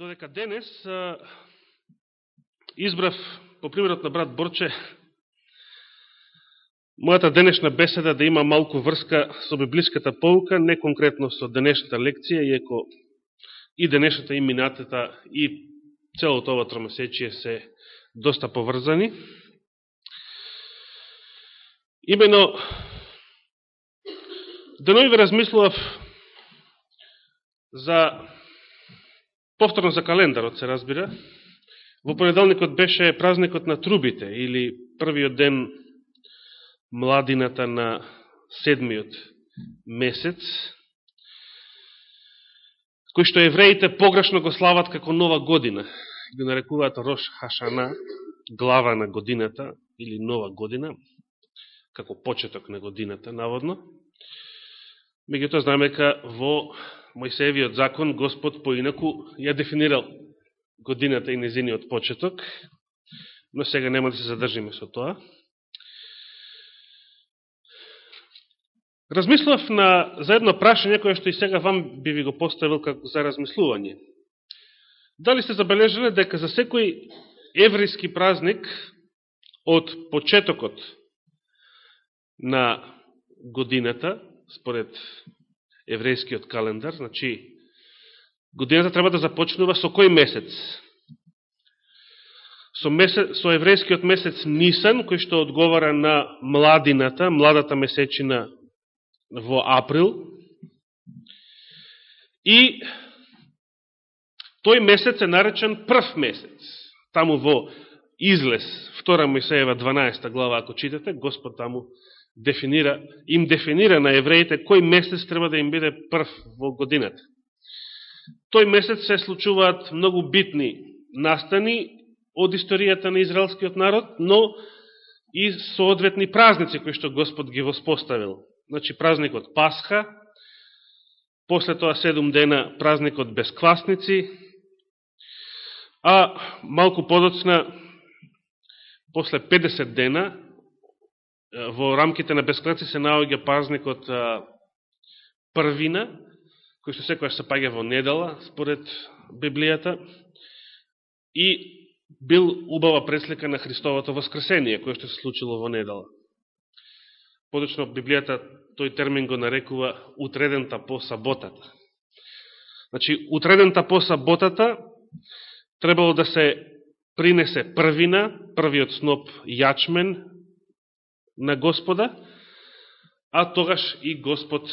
Додека денес избрав, по примерот на брат Борче, мојата денешна беседа да има малку врска со библиската полка, не конкретно со денешната лекција, иеко и денешната и минатата и целото ова тромесечие се доста поврзани. Имено, денови размислував за повторно за календарот, се разбира. Во понеделникот беше празникот на трубите, или првиот ден младината на седмиот месец, кој што евреите погрешно го слават како нова година. Го нарекуваат Рош Хашана, глава на годината, или нова година, како почеток на годината, наводно. Меѓутоа знаеме дека во Мојсеевиот закон Господ поинаку ја дефинирал годината и незиниот почеток, но сега нема да се задржиме со тоа. Размислав на, за едно прашање кое што и сега вам би ви го поставил како за размислување. Дали сте забележале дека за секој еврейски празник од почетокот на годината, според еврејскиот календар, значи годината треба да започнува со кој месец? Со, месец, со еврејскиот месец Нисан, кој што одговара на младината, младата месечина во април. И тој месец е наречен прв месец. Таму во излез, втора Мојсеева 12 глава, ако читате, Господ таму дефинира, им дефинира на евреите кој месец треба да им биде прв во годината. Тој месец се случуваат многу битни настани од историјата на израелскиот народ, но и соодветни празници кои што Господ ги воспоставил. Значи празникот Пасха, после тоа седум дена празникот Бесквасници, а малку подоцна, после 50 дена, во рамките на бесклеци се наоѓа празникот првина, кој што секојаш се паѓа во недела, според Библијата, и бил убава преслика на Христовото воскресение, кое што се случило во недела. Подочно Библијата тој термин го нарекува утредента по саботата. Значи, утредента по саботата требало да се принесе првина, првиот сноп јачмен, на Господа, а тогаш и Господ,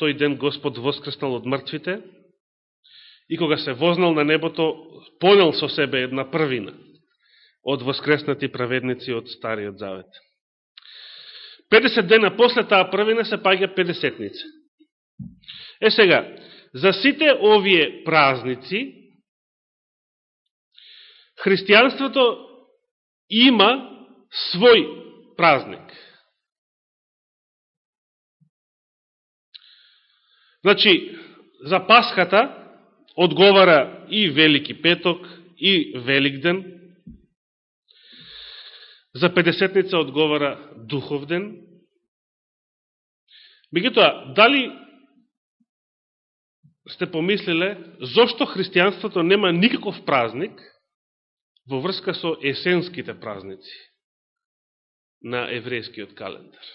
тој ден Господ воскреснал од мртвите и кога се вознал на небото, понел со себе една првина од воскреснати праведници од Стариот Завет. 50 дена после таа првина се паѓа 50-ница. Е сега, за сите овие празници, христијанството има свој празник. Значи, за Пасхата одговара и Велики Петок, и Великден. За Педесетница одговара Духовден. Мегутоа, дали сте помислиле зошто христијанството нема никаков празник во врска со есенските празници на еврејскиот календар?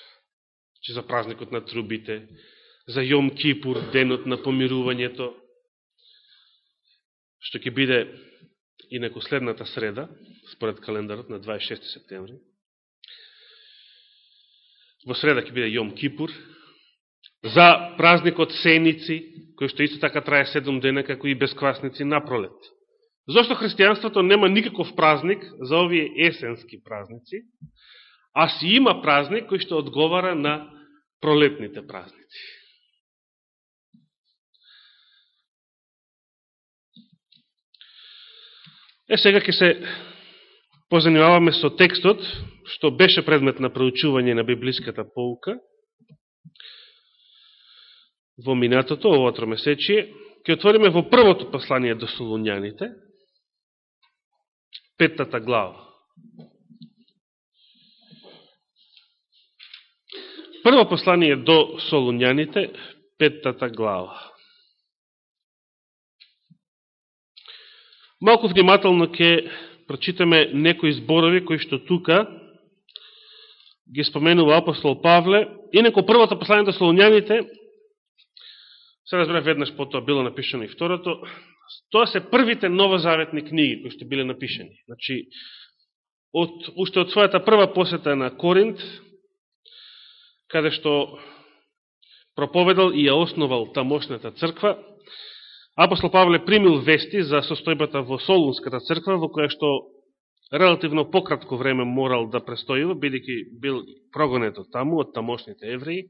Че за празникот на трубите, за Јом Кипур, денот на помирувањето, што ќе биде и неко следната среда, според календарот на 26 септември. Во среда ќе биде Јом Кипур, за празникот Сеници, кој што исто така трае 7 дена, како и безквасници на пролет. Зошто христијанството нема никаков празник за овие есенски празници, а си има празник кој што одговара на пролетните празници. Е, сега ќе се позанимаваме со текстот, што беше предмет на проучување на библиската полка во минатото, ово тромесечие. Ке отвориме во првото послание до Солунјаните, петтата глава. Прво послание до Солунјаните, петтата глава. Малку внимателно ќе прочитаме некои зборови кои што тука ги споменува апостол Павле. Инако првото послание до Солуњаните, се разбира веднаш потоа било напишено и второто, тоа се првите новозаветни книги кои што биле напишени. Значи, од, уште од својата прва посета на Коринт, каде што проповедал и ја основал тамошната црква, апостол Павле примил вести за состојбата во Солунската црква, во која што релативно пократко време морал да престојува, бидејќи бил прогонет од таму, од тамошните евреи.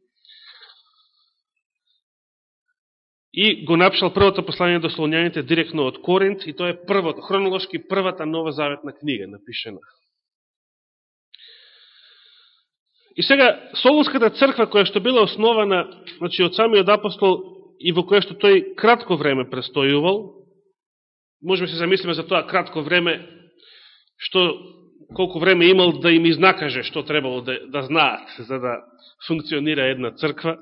И го напишал првото послание до Солуњаните директно од Коринт, и тоа е првото, хронолошки првата нова заветна книга напишена. И сега, Солунската црква, која што била основана значи, од самиот апостол и во која што тој кратко време престојувал, можеме се замислиме за тоа кратко време, што колку време имал да им изнакаже што требало да, да знаат за да функционира една црква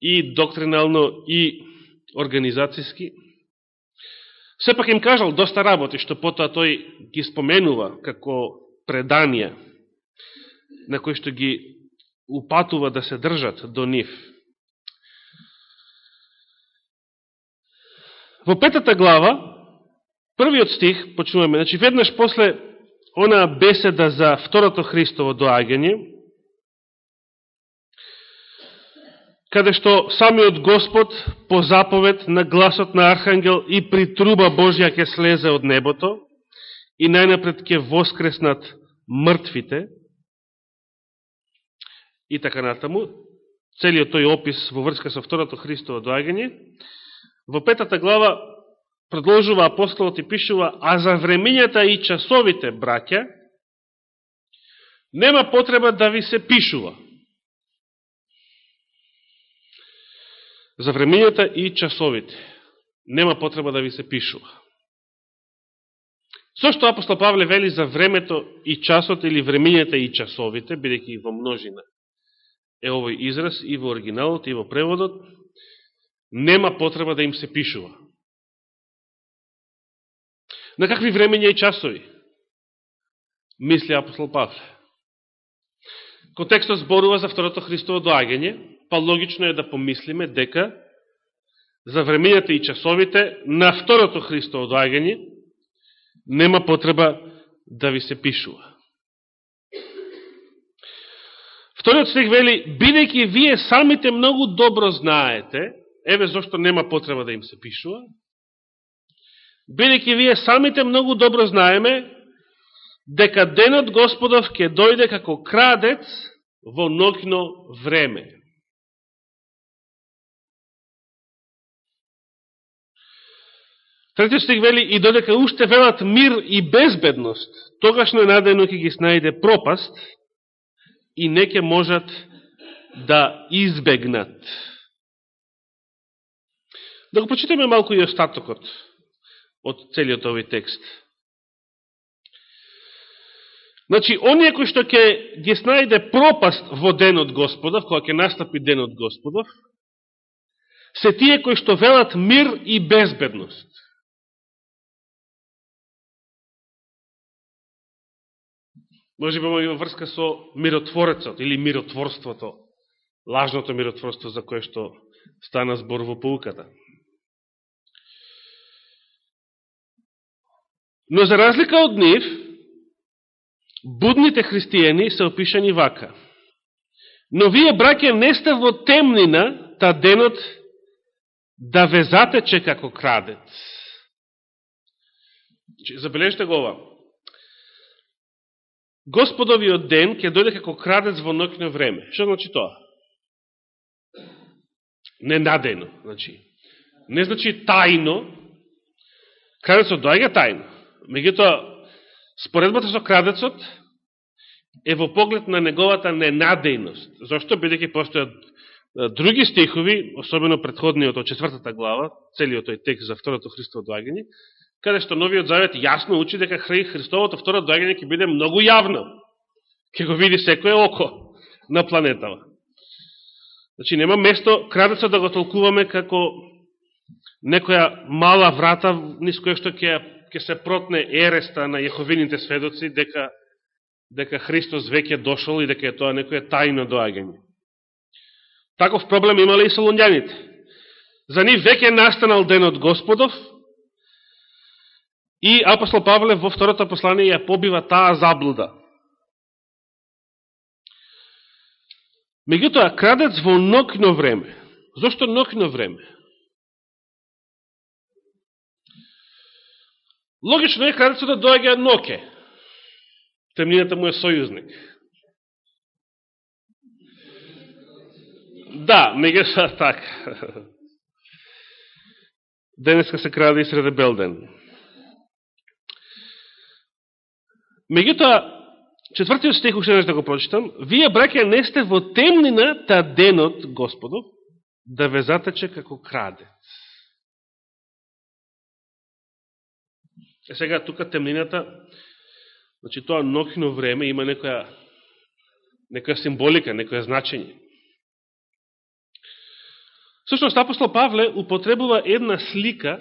и доктринално и организацијски. Сепак им кажал доста работи, што потоа тој ги споменува како преданија, на кои што ги упатува да се држат до нив. Во петата глава, Првиот стих, почнуваме, значи веднаш после она беседа за второто Христово доагање, каде што самиот Господ по заповед на гласот на Архангел и при труба Божја ќе слезе од небото и најнапред ќе воскреснат мртвите. И така натаму, целиот тој опис во врска со второто Христово доагање, во петата глава продолжува апостолот и пишува, а за времењата и часовите, браќа, нема потреба да ви се пишува. За времењата и часовите, нема потреба да ви се пишува. Зошто апостол Павле вели за времето и часот или времењата и часовите, бидеќи во множина е овој израз и во оригиналот и во преводот, нема потреба да им се пишува. На какви времења и часови? Мисли апостол Павле. Контекстот зборува за второто Христово доаѓање, па логично е да помислиме дека за времењата и часовите на второто Христово доаѓање нема потреба да ви се пишува. Вториот стих вели, бидејќи вие самите многу добро знаете, еве зашто нема потреба да им се пишува, бидеќи вие самите многу добро знаеме дека денот Господов ќе дојде како крадец во ноќно време. Третиот стих вели и додека уште велат мир и безбедност, тогаш ненадено ќе ги снајде пропаст и не ќе можат да избегнат. Да го почитаме малку и остатокот од целиот овој текст. Значи, оние кои што ќе ги снајде пропаст во денот Господов, кога ќе настапи денот Господов, се тие кои што велат мир и безбедност. Може би има врска со миротворецот или миротворството, лажното миротворство за кое што стана збор во пауката. Но за разлика од нив, будните христијани се опишани вака. Но вие, браке, не сте во темнина, та денот да ве затече како крадец. Значи, Забележите го ова. Господовиот ден ќе дојде како крадец во ноќно време. Што значи тоа? Не надено, значи. Не значи тајно. Крадецот доаѓа тајно. Меѓутоа, споредбата со крадецот е во поглед на неговата ненадејност. Зошто? Бидеќи постојат други стихови, особено предходниот од четвртата глава, целиот тој текст за второто Христово доагање, каде што Новиот Завет јасно учи дека Христовото второ доагање ќе биде многу јавно. Ќе го види секое око на планетава. Значи, нема место крадецот да го толкуваме како некоја мала врата низ која што ќе ќе се протне ереста на јеховините сведоци дека дека Христос веќе дошол и дека е тоа некое тајно доаѓање. Таков проблем имале и солунјаните. За нив веќе настанал денот Господов и апостол Павле во второто послание ја побива таа заблуда. Меѓутоа, крадец во нокно време. Зошто нокно време? Логично е крадецот да доаѓа ноке. Темнината му е сојузник. Да, меѓутоа така. Денеска се краде и среде Белден. Меѓутоа, четвртиот стих уште да го прочитам. Вие, браке, не сте во темнина та денот, Господов, да ве затече како краде. Е сега, тука темнината, значи тоа нокино време има некоја, некоја символика, некоја значење. Всушност апостол Павле употребува една слика,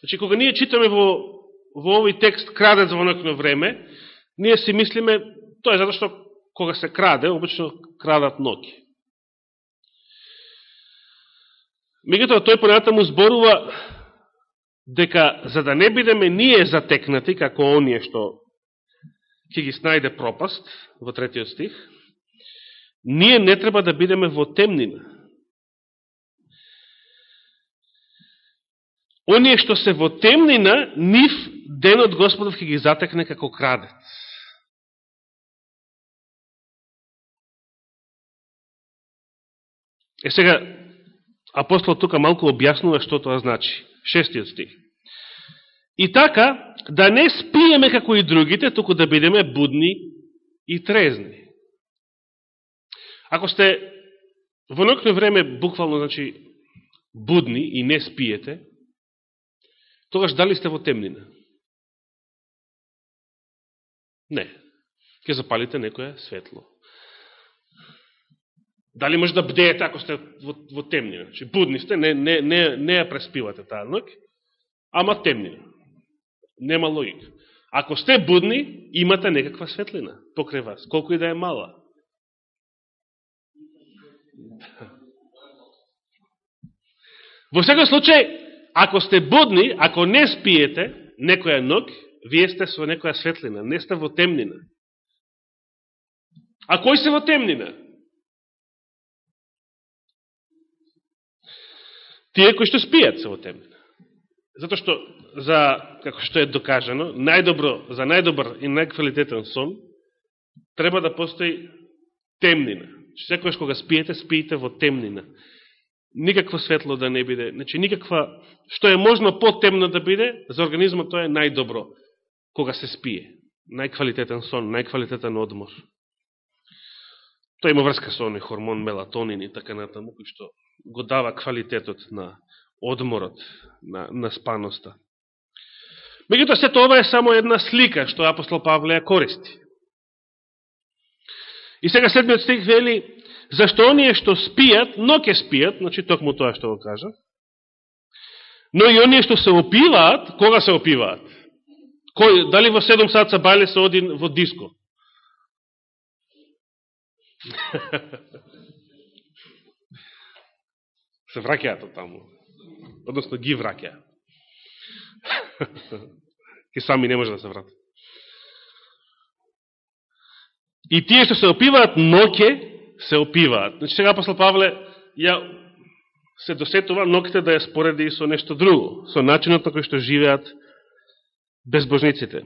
значи, кога ние читаме во во овој текст крадец во некој време, ние си мислиме, тоа е затоа што кога се краде, обично крадат ноги. Мегутоа тој понатаму зборува дека за да не бидеме ние затекнати, како оние што ќе ги снајде пропаст, во третиот стих, ние не треба да бидеме во темнина. Оние што се во темнина, нив денот Господов ќе ги затекне како крадец. Е сега, апостол тука малку објаснува што тоа значи. Шестиот стих. И така, да не спиеме како и другите, туку да бидеме будни и трезни. Ако сте во нокно време буквално, значи, будни и не спиете, тогаш дали сте во темнина? Не. Ке запалите некоја светло. Дали може да бдеете ако сте во, во темнина? Че значи, будни сте, не, не, не, не ја преспивате таа ног, ама темнина. Нема логика. Ако сте будни, имате некаква светлина покрај вас, колку и да е мала. Во секој случај, ако сте будни, ако не спиете некоја ног, вие сте со некоја светлина, не сте во темнина. А кој се во темнина? Тие кои што спијат се во темнина. Зато што, за, како што е докажано, најдобро, за најдобар и најквалитетен сон, треба да постои темнина. Секојаш кога спиете, спиете во темнина. Никакво светло да не биде. Значи, никаква, што е можно по-темно да биде, за организмот тоа е најдобро кога се спие. Најквалитетен сон, најквалитетен одмор. Тоа има врска со оној хормон мелатонин и така натаму, кој што го дава квалитетот на одморот, на, на спаноста. Меѓутоа, сето ова е само една слика што апостол Павле ја користи. И сега седмиот стих вели, зашто оние што спијат, но ке спијат, значи токму тоа што го кажа, но и оние што се опиваат, кога се опиваат? Кој, дали во 7 сат са бале се оди во диско? се враќаат од таму. Односно ги враќаат. Ке сами не може да се вратат. И тие што се опиваат ноке, се опиваат. Значи сега апостол Павле ја се досетува ноките да ја спореди и со нешто друго, со начинот на кој што живеат безбожниците.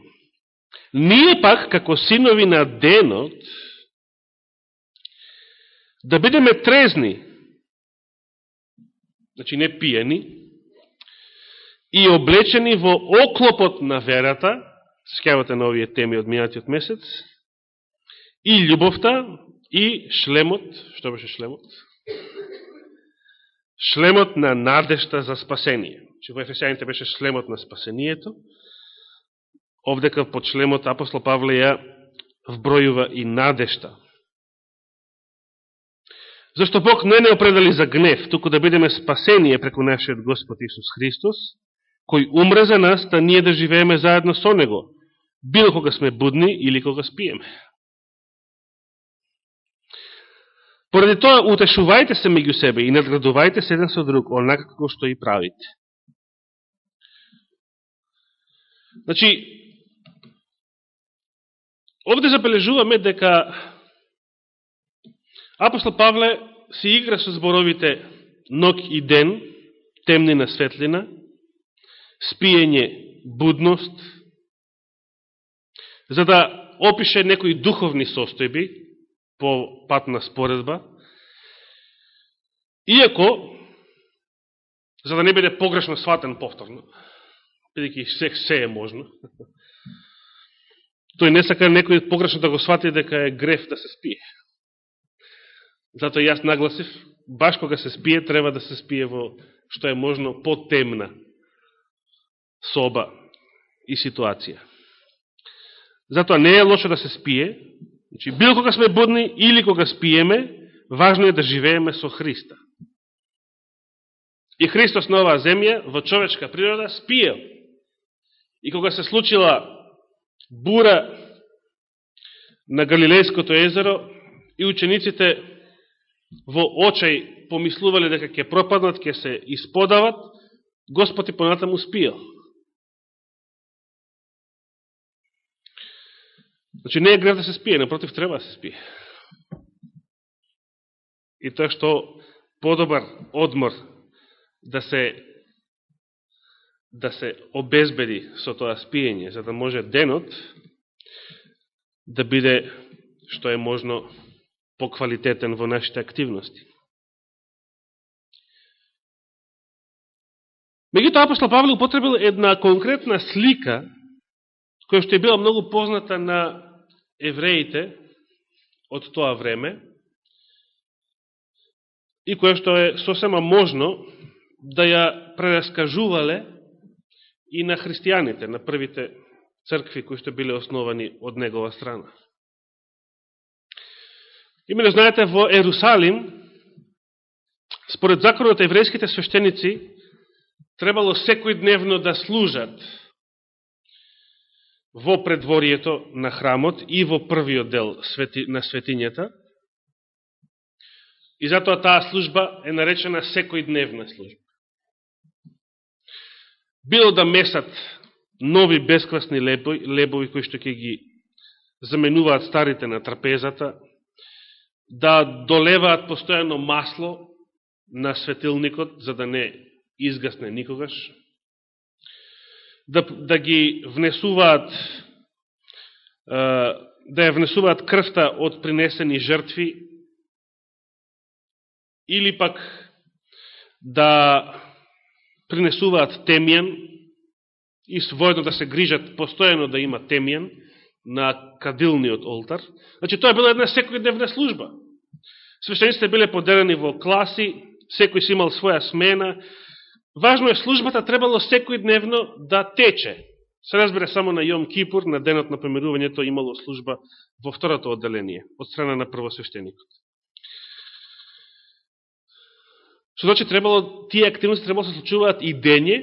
Ние пак, како синови на денот, да бидеме трезни, значи не пиени, и облечени во оклопот на верата, скавате на овие теми од минатиот месец, и љубовта, и шлемот, што беше шлемот? Шлемот на надежта за спасение. Че во Ефесијаните беше шлемот на спасението, овдека под шлемот апостол Павле ја вбројува и надежта. Зашто Бог не не определи за гнев, туку да бидеме спасение преку нашиот Господ Исус Христос, кој умре за нас, да ние да живееме заедно со Него, било кога сме будни или кога спиеме. Поради тоа, утешувајте се меѓу себе и надградувајте се еден со друг, онака како што и правите. Значи, овде забележуваме дека апостол Павле се игра со зборовите ног и ден, темнина, светлина, спиење, будност, за да опише некои духовни состојби по патна споредба, иако, за да не биде погрешно сватен повторно, бидеќи се, се е можно, тој не сака некој погрешно да го свати дека е греф да се спие. Зато јас нагласив, баш кога се спие, треба да се спие во што е можно потемна соба и ситуација. Затоа не е лошо да се спие, значи, било кога сме будни или кога спиеме, важно е да живееме со Христа. И Христос на оваа земја, во човечка природа, спиел. И кога се случила бура на Галилејското езеро, и учениците во очај помислувале дека ќе пропаднат, ќе се исподават, Господ и понатаму спиел. Значи не е грев да се спие, напротив треба да се спие. И тоа што подобар одмор да се да се обезбеди со тоа спиење, за да може денот да биде што е можно поквалитетен во нашите активности. Меѓутоа апостол Павле употребил една конкретна слика која што е била многу позната на евреите од тоа време и која што е сосема можно да ја прераскажувале и на христијаните, на првите цркви кои што биле основани од негова страна. Имено знаете, во Ерусалим, според законот еврејските свештеници требало секој дневно да служат во предворието на храмот и во првиот дел на светињата. И затоа таа служба е наречена секој дневна служба. Било да месат нови бесквасни лебови, лебови кои што ќе ги заменуваат старите на трапезата, да долеваат постојано масло на светилникот, за да не изгасне никогаш, да, да ги внесуваат да ја внесуваат крвта од принесени жртви или пак да принесуваат темјан и својно да се грижат постојано да има темјан на кадилниот олтар. Значи, тоа е била една секојдневна служба. Свештениците биле поделени во класи, секој си имал своја смена, Важно е службата требало секој дневно да тече. Се разбере само на Јом Кипур, на денот на помирувањето имало служба во второто одделение, од страна на првосвештеникот. Што значи требало, тие активности требало да се случуваат и дење,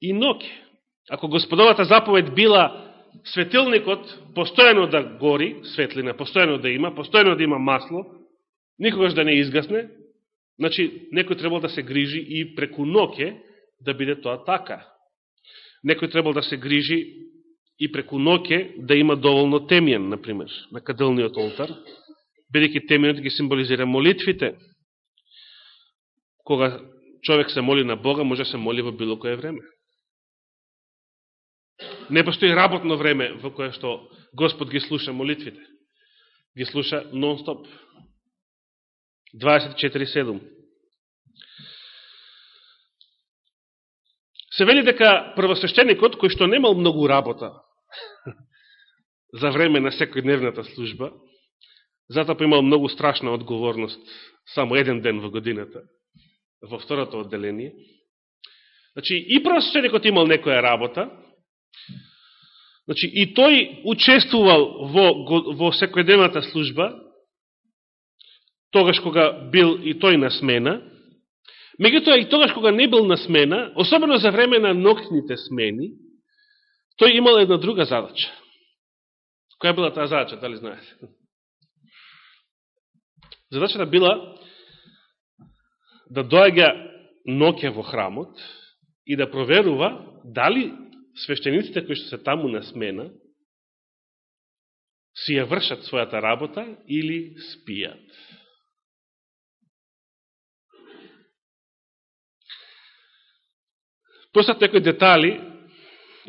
и ноќе. Ако господовата заповед била светилникот постојано да гори, светлина, постојано да има, постојано да има масло, никогаш да не изгасне, Значи, некој требал да се грижи и преку ноке да биде тоа така. Некој требал да се грижи и преку ноке да има доволно темјен, например, на каделниот олтар, бидеќи темјенот ги символизира молитвите. Кога човек се моли на Бога, може да се моли во било кое време. Не постои работно време во кое што Господ ги слуша молитвите. Ги слуша нон-стоп. 24.7. Се вели дека првосвещеникот, кој што немал многу работа за време на секојдневната служба, затоа имал многу страшна одговорност само еден ден во годината, во второто одделение. Значи, и првосвещеникот имал некоја работа, значи, и тој учествувал во, во секојдневната служба, тогаш кога бил и тој на смена, Меѓутоа и тогаш кога не бил на смена, особено за време на ноктните смени, тој имал една друга задача. Која била таа задача, дали знаете? Задачата била да доаѓа ноќе во храмот и да проверува дали свештениците кои што се таму на смена си ја вршат својата работа или спијат. Постат некои детали,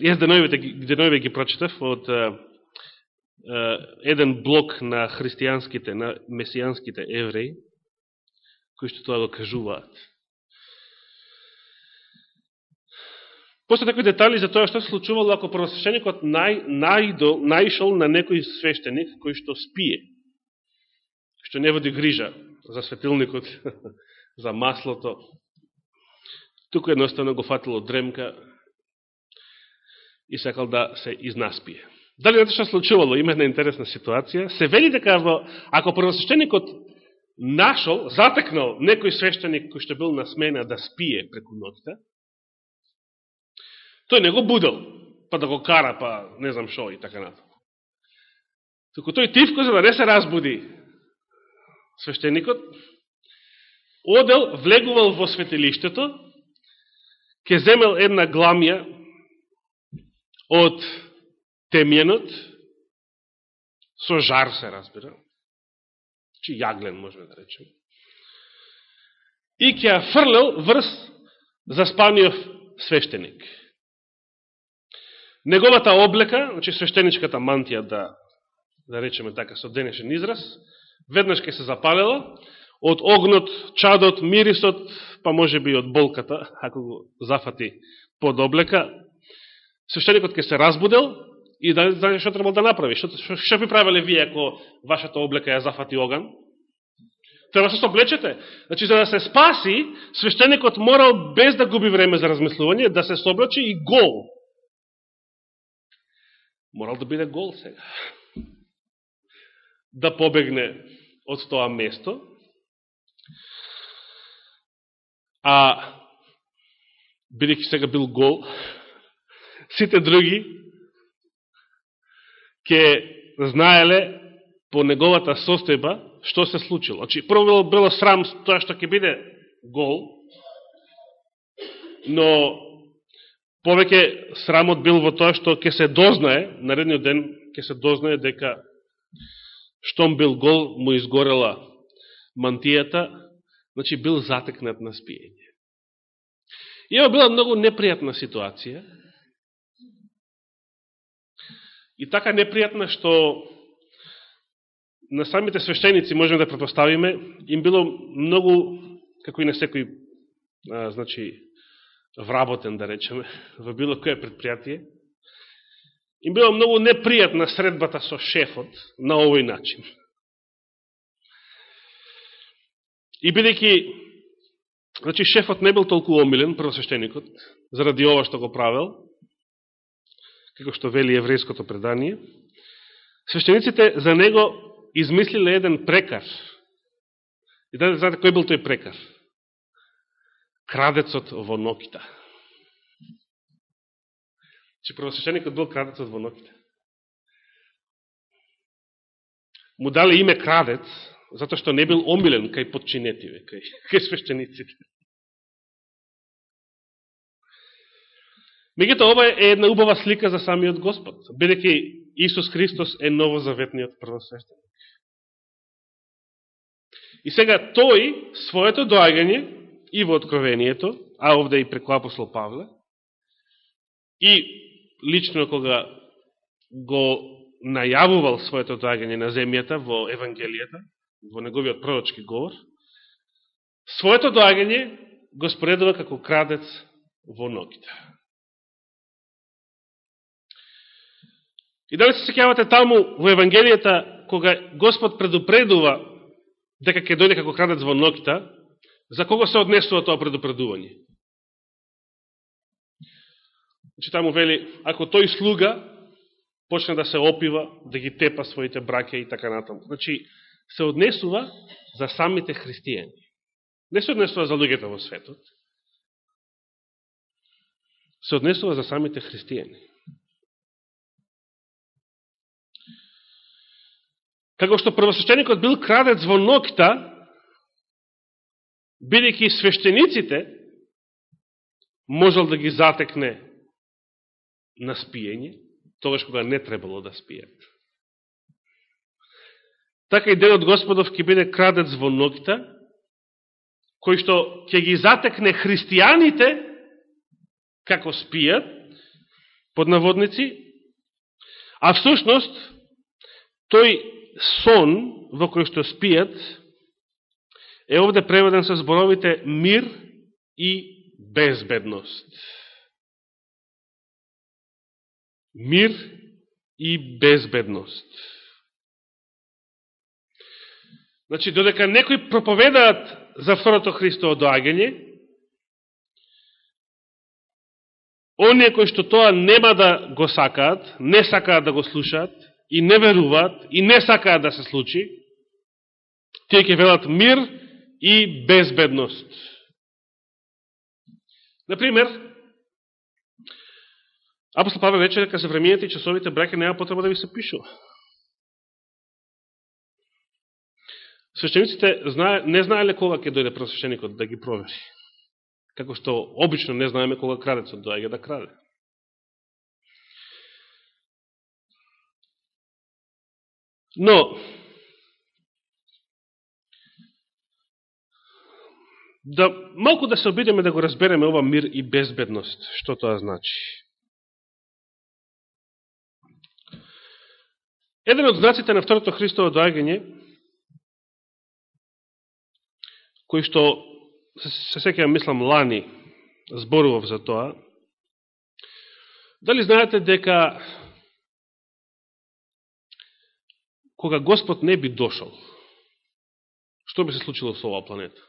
јас деновите, деновите ги прочитав од е, еден блок на христијанските, на месијанските евреи, кои што тоа го кажуваат. После некои детали за тоа што се случувало ако првосвещеникот нај, најдол, најшол на некој свештеник кој што спие, што не води грижа за светилникот, за маслото, туку едноставно го фатило дремка и сакал да се изнаспие. Дали знаете што случувало? Има една интересна ситуација. Се вели дека во, ако првосвещеникот нашол, затекнал некој свештеник кој што бил на смена да спие преку ноќта, тој не го будел, па да го кара, па не знам шо и така натаму. Току тој тивко, за да не се разбуди свештеникот, одел, влегувал во светилиштето, ќе земел една гламја од темјенот, со жар се разбира, чи јаглен можеме да речем, и ќе ја фрлел врз заспаниот свештеник. Неговата облека, значи свештеничката мантија да, да речеме така со денешен израз, веднаш ке се запалела, од огнот, чадот, мирисот, па може би од болката, ако го зафати под облека, свештеникот ќе се разбудел и да знае што требал да направи. Што, што, што би правиле вие ако вашата облека ја зафати оган? Треба да се соблечете. Значи, за да се спаси, свештеникот морал, без да губи време за размислување, да се соблече и гол. Морал да биде гол сега. Да побегне од тоа место, а бидејќи сега бил гол, сите други ќе знаеле по неговата состојба што се случило. Значи, прво било, било срам тоа што ќе биде гол, но повеќе срамот бил во тоа што ќе се дознае, наредниот ден ќе се дознае дека штом бил гол, му изгорела мантијата, Значи, бил затекнат на спиење. И ова била многу непријатна ситуација. И така непријатна што на самите свештеници, можеме да предпоставиме, им било многу, како и на секој, а, значи, вработен, да речеме, во било кое предпријатие, им било многу непријатна средбата со шефот на овој начин. И бидејќи значи шефот не бил толку омилен, првосвещеникот, заради ова што го правел, како што вели еврејското предание, свещениците за него измислиле еден прекар. И да знаете кој бил тој прекар? Крадецот во ноките. Че значи, првосвещеникот бил крадецот во ноките. Му дали име крадец, затоа што не бил омилен кај подчинетиве, кај, кај свештениците. Мегуто ова е една убава слика за самиот Господ, бидеќи Исус Христос е новозаветниот првосвещеник. И сега тој, своето доагање и во Откровението, а овде и преку апостол Павле, и лично кога го најавувал своето доагање на земјата во Евангелијата, во неговиот пророчки говор, своето доагање го споредува како крадец во ногите. И дали се секјавате таму во Евангелијата, кога Господ предупредува дека ќе дојде како крадец во ногите, за кого се однесува тоа предупредување? Значи таму вели, ако тој слуга почне да се опива, да ги тепа своите браке и така натаму. Значи, се однесува за самите христијани. не се однесува за луѓето во светот, се однесува за самите христијани. Како што првосвещеникот бил крадец во нокта, бидејќи свештениците можел да ги затекне на спиење, тогаш кога не требало да спијат. Така и денот Господов ќе биде крадец во ногите, кој што ќе ги затекне христијаните како спијат, под наводници, а всушност тој сон во кој што спијат е овде преведен со зборовите мир и безбедност. Мир и безбедност. Значи, додека некои проповедаат за второто Христово доагање, оние кои што тоа нема да го сакаат, не сакаат да го слушаат, и не веруваат, и не сакаат да се случи, тие ќе велат мир и безбедност. Например, апостол Павел рече дека за времените и часовите браке нема потреба да ви се пишува. Свещениците знае, не знаеле кога ќе дојде просвещеникот да ги провери. Како што обично не знаеме кога крадецот доаѓа да краде. Но, да малку да се обидеме да го разбереме ова мир и безбедност, што тоа значи. Еден од знаците на второто Христово доагање кои што се секја мислам лани зборував за тоа, дали знаете дека кога Господ не би дошол, што би се случило со оваа планета?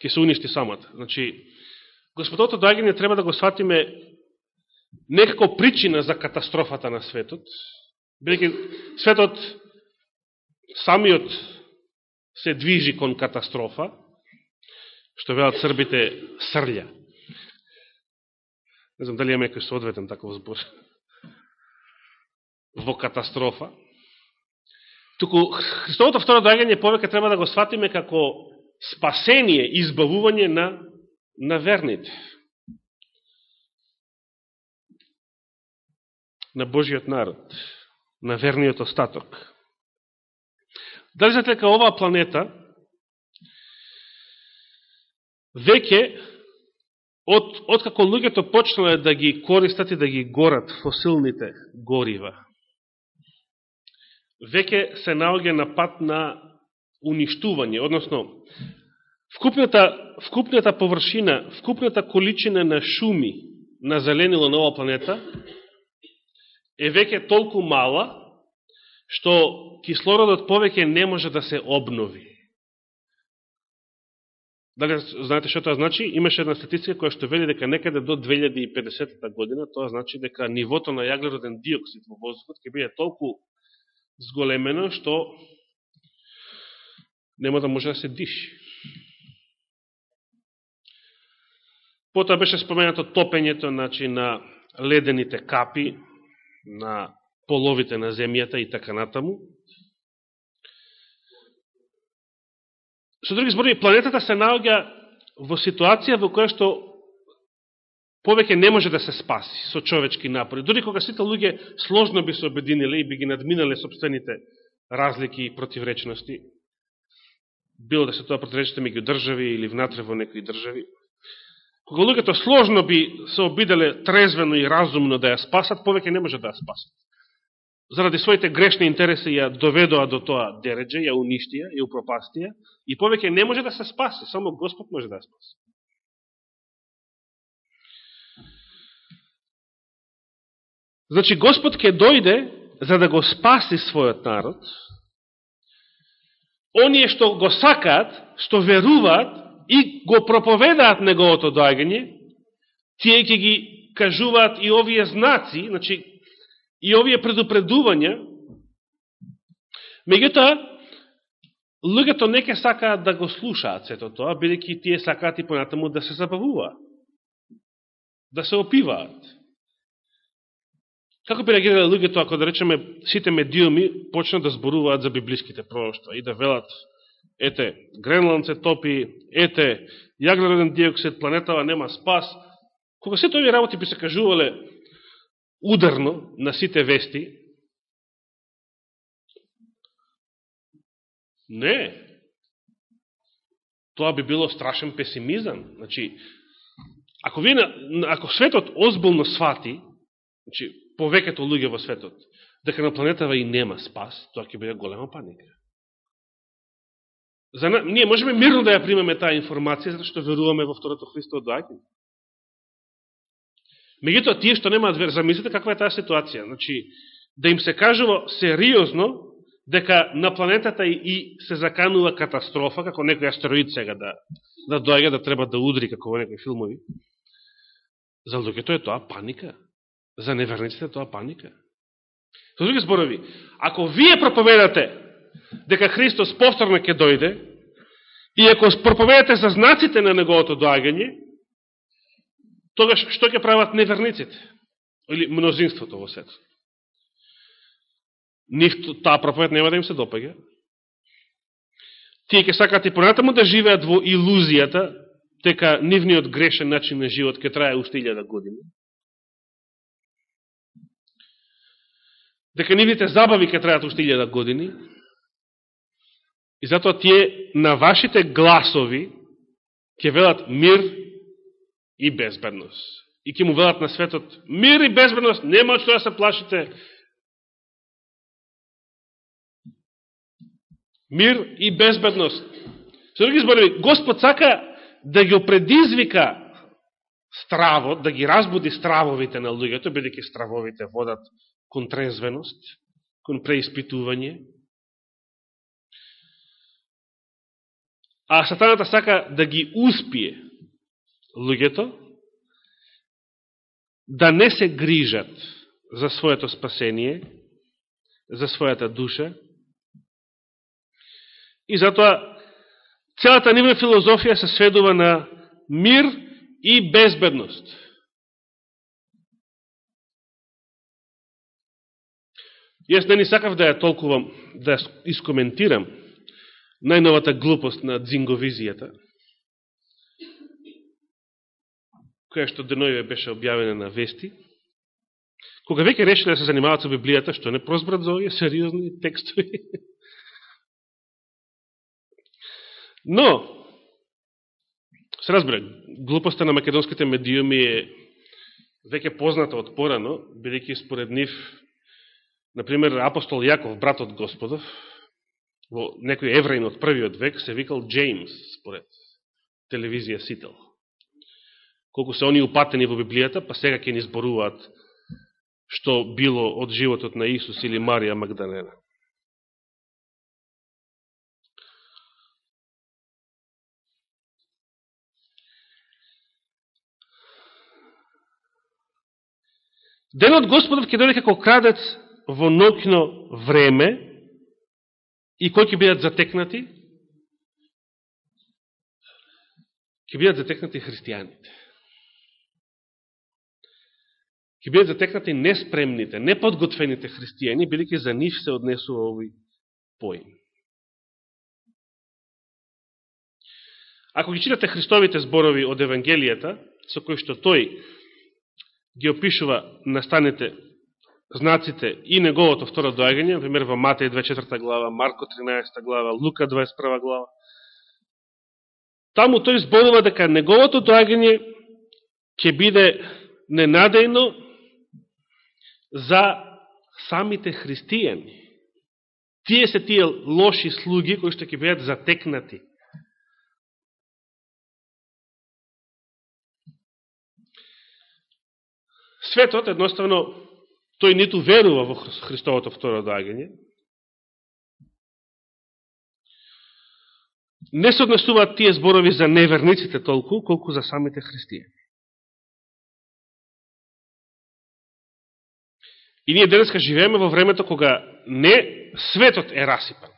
Ке се уништи самата. Значи, Господото доаѓање треба да го сватиме некако причина за катастрофата на светот, бидеќи светот самиот се движи кон катастрофа, што велат србите срља. Не знам дали имаме што соодветен таков збор. Во катастрофа. Туку Христовото второ доаѓање повеќе треба да го сватиме како спасение, избавување на, на верните. На Божиот народ, на верниот остаток. Дали знаете дека оваа планета веќе од откако луѓето почнале да ги користат и да ги горат фосилните горива, веќе се наоѓа на пат на уништување, односно вкупната, вкупната површина, вкупната количина на шуми на зеленило на оваа планета е веќе толку мала, што кислородот повеќе не може да се обнови. Дали знаете што тоа значи? Имаше една статистика која што вели дека некаде до 2050 година, тоа значи дека нивото на јаглероден диоксид во воздухот ќе биде толку зголемено што нема да може да се диши. Потоа беше споменато топењето значи, на ледените капи, на половите на земјата и така натаму. Со други збори, планетата се наоѓа во ситуација во која што повеќе не може да се спаси со човечки напори. Дори кога сите луѓе сложно би се обединиле и би ги надминале собствените разлики и противречности, било да се тоа противречите меѓу држави или внатре во некои држави, кога луѓето сложно би се обиделе трезвено и разумно да ја спасат, повеќе не може да ја спасат заради своите грешни интереси ја доведоа до тоа дередже, ја уништија, ја упропастија и повеќе не може да се спаси, само Господ може да ја спаси. Значи Господ ќе дојде за да го спаси својот народ, оние што го сакаат, што веруваат и го проповедаат неговото доаѓање, тие ќе ги кажуваат и овие знаци, значи и овие предупредувања, меѓутоа, луѓето неке сакаат да го слушаат сето тоа, бидејќи тие сакаат и понатаму да се забавуваат, да се опиваат. Како би реагирали луѓето ако да речеме сите медиуми почнат да зборуваат за библиските пророќства и да велат ете, Гренланд се топи, ете, јаглероден диоксид, планетава нема спас. Кога сите овие работи би се кажувале ударно на сите вести, Не. Тоа би било страшен песимизам. Значи, ако, ви, ако светот озбилно свати, значи, повеќето луѓе во светот, дека на планетава и нема спас, тоа ќе биде голема паника. За, ние можеме мирно да ја примеме таа информација, затоа што веруваме во второто Христово доаѓање. Меѓутоа, тие што немаат вера, замислите каква е таа ситуација. Значи, да им се кажува сериозно дека на планетата и се заканува катастрофа, како некој астероид сега да, да дојга, да треба да удри, како во некои филмови. За луѓето е тоа паника. За неверниците е тоа паника. Со други зборови, ако вие проповедате дека Христос повторно ќе дојде, и ако проповедате за знаците на неговото доагање, тогаш што ќе прават неверниците? Или мнозинството во светот? Нифто, таа проповед нема да им се допаѓа. Тие ќе сакат и понатаму да живеат во илузијата, дека нивниот грешен начин на живот ќе трае уште илјада години. Дека нивните забави ќе трајат уште илјада години. И затоа тие на вашите гласови ќе велат мир и безбедност. И ќе му велат на светот мир и безбедност, нема што да се плашите, мир и безбедност. Со други зборови, Господ сака да ги предизвика стравот, да ги разбуди стравовите на луѓето, бидеќи стравовите водат кон трезвеност, кон преиспитување. А сатаната сака да ги успие луѓето да не се грижат за своето спасение, за својата душа, И затоа целата нивна филозофија се сведува на мир и безбедност. Јас не ни сакав да ја толкувам, да ја искоментирам најновата глупост на дзинговизијата, која што денојве беше објавена на вести, кога веќе решили да се занимават со Библијата, што не прозбрат за овие сериозни текстови, Но, се разбира, глупоста на македонските медиуми е веќе позната од порано, бидејќи според нив, например, апостол Јаков, брат од Господов, во некој евреин од првиот век, се викал Джеймс, според телевизија Сител. Колку се они упатени во Библијата, па сега ќе ни зборуваат што било од животот на Исус или Марија Магдалена. Денот Господов ќе дојде како крадец во ноќно време и кои ќе бидат затекнати? Ќе бидат затекнати христијаните. Ќе бидат затекнати неспремните, неподготвените христијани, бидеќи за нив се однесува овој поим. Ако ги читате Христовите зборови од Евангелијата, со кои што тој ги опишува настаните знаците и неговото второ доагање, например во Матеј 24 глава, Марко 13 глава, Лука 21 глава. Таму тој зборува дека неговото доагање ќе биде ненадејно за самите христијани. Тие се тие лоши слуги кои што ќе бидат затекнати Светот, едноставно, тој ниту верува во Христовото второ доагање, не се однесуваат тие зборови за неверниците толку, колку за самите христијани. И ние денеска живееме во времето кога не светот е расипан,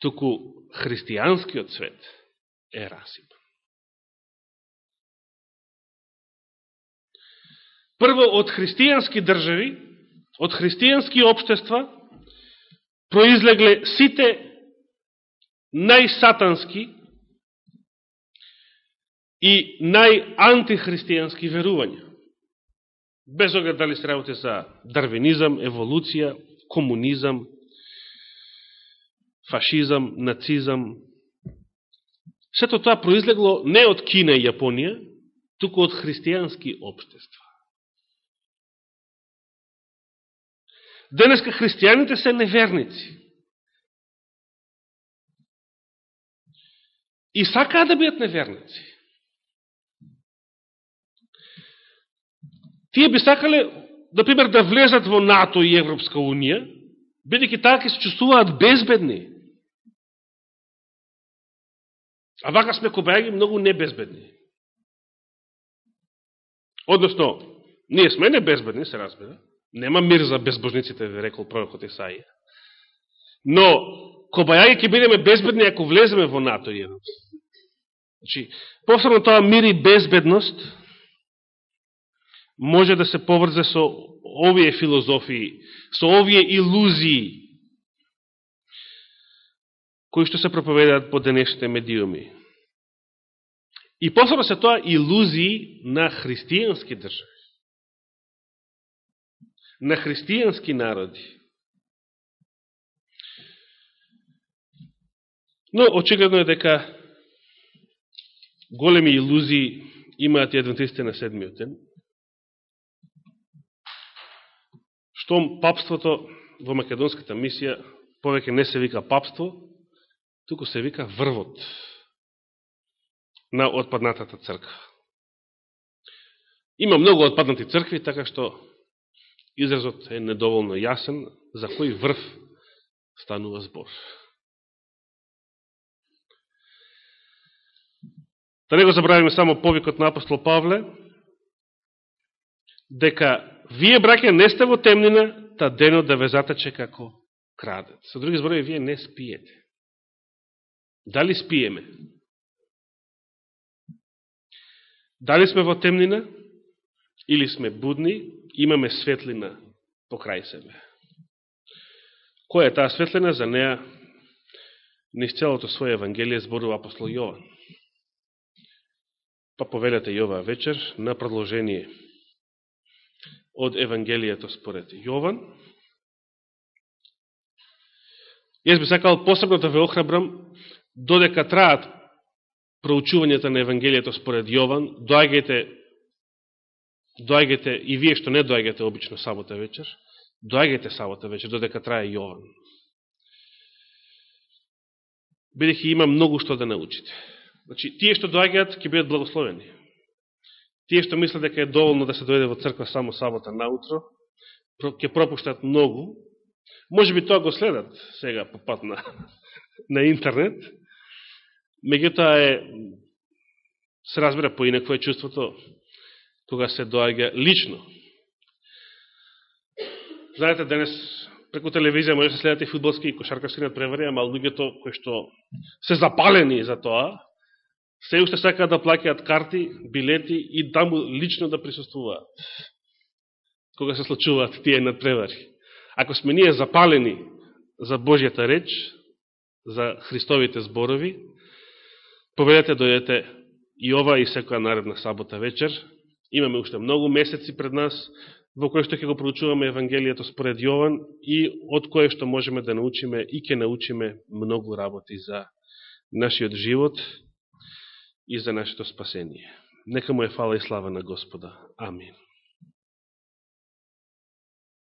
туку христијанскиот свет е расипан. Прво, од христијански држави, од христијански обштества, произлегле сите најсатански и најантихристијански верувања. Без оглед дали се работи за дарвинизам, еволуција, комунизам, фашизам, нацизам. Сето тоа произлегло не од Кина и Јапонија, туку од христијански обштества. Денеска христијаните се неверници. И сакаат да бидат неверници. Тие би сакале, например, да влезат во НАТО и Европска Унија, бидеќи така се чувствуваат безбедни. А вака сме кобајаги многу небезбедни. Односно, ние сме небезбедни, се разбира. Нема мир за безбожниците, ви рекол пророкот Исаија. Но, кобајаги ќе бидеме безбедни ако влеземе во НАТО и Европска. Значи, повторно тоа мир и безбедност, може да се поврзе со овие филозофии, со овие илузии, кои што се проповедаат по денешните медиуми. И посебно се тоа илузии на христијански држави, на христијански народи. Но очигледно е дека големи илузии имаат и адвентистите на седмиот ден, штом папството во македонската мисија повеќе не се вика папство, туку се вика врвот на отпаднатата црква. Има многу отпаднати цркви, така што изразот е недоволно јасен за кој врв станува збор. Да не го забравиме само повикот на апостол Павле, дека вие, браке, не сте во темнина, та денот да ве затече како крадец. Со други зборови, вие не спиете. Дали спиеме? Дали сме во темнина? Или сме будни? Имаме светлина покрај себе. Која е таа светлина? За неа низ целото своје Евангелие зборува апостол Јован. Па повелете Јова вечер на продолжение од Евангелието според Јован. Јас би сакал посебно да ве охрабрам, додека траат проучувањата на Евангелието според Јован, доаѓајте, доаѓајте и вие што не доаѓајте обично сабота вечер, доаѓајте сабота вечер, додека трае Јован. Бидеќи има многу што да научите. Значи, тие што доаѓаат ќе бидат благословени. Тие што мислат дека е доволно да се дојде во црква само сабота наутро, ќе пропуштат многу. Може би тоа го следат сега по пат на, на интернет. Меѓутоа е, се разбира поинакво е чувството кога се доаѓа лично. Знаете, денес преку телевизија може да се следат и футболски и кошаркарски надпревари, ама луѓето кои што се запалени за тоа, се уште сакаат да плакеат карти, билети и таму лично да присуствуваат. Кога се случуваат тие надпревари. Ако сме ние запалени за Божјата реч, за Христовите зборови, поведете дојдете и ова и секоја наредна сабота вечер. Имаме уште многу месеци пред нас, во кој што ќе го проучуваме Евангелието според Јован и од кое што можеме да научиме и ќе научиме многу работи за нашиот живот и за нашето спасение. Нека му е фала и слава на Господа. Амин.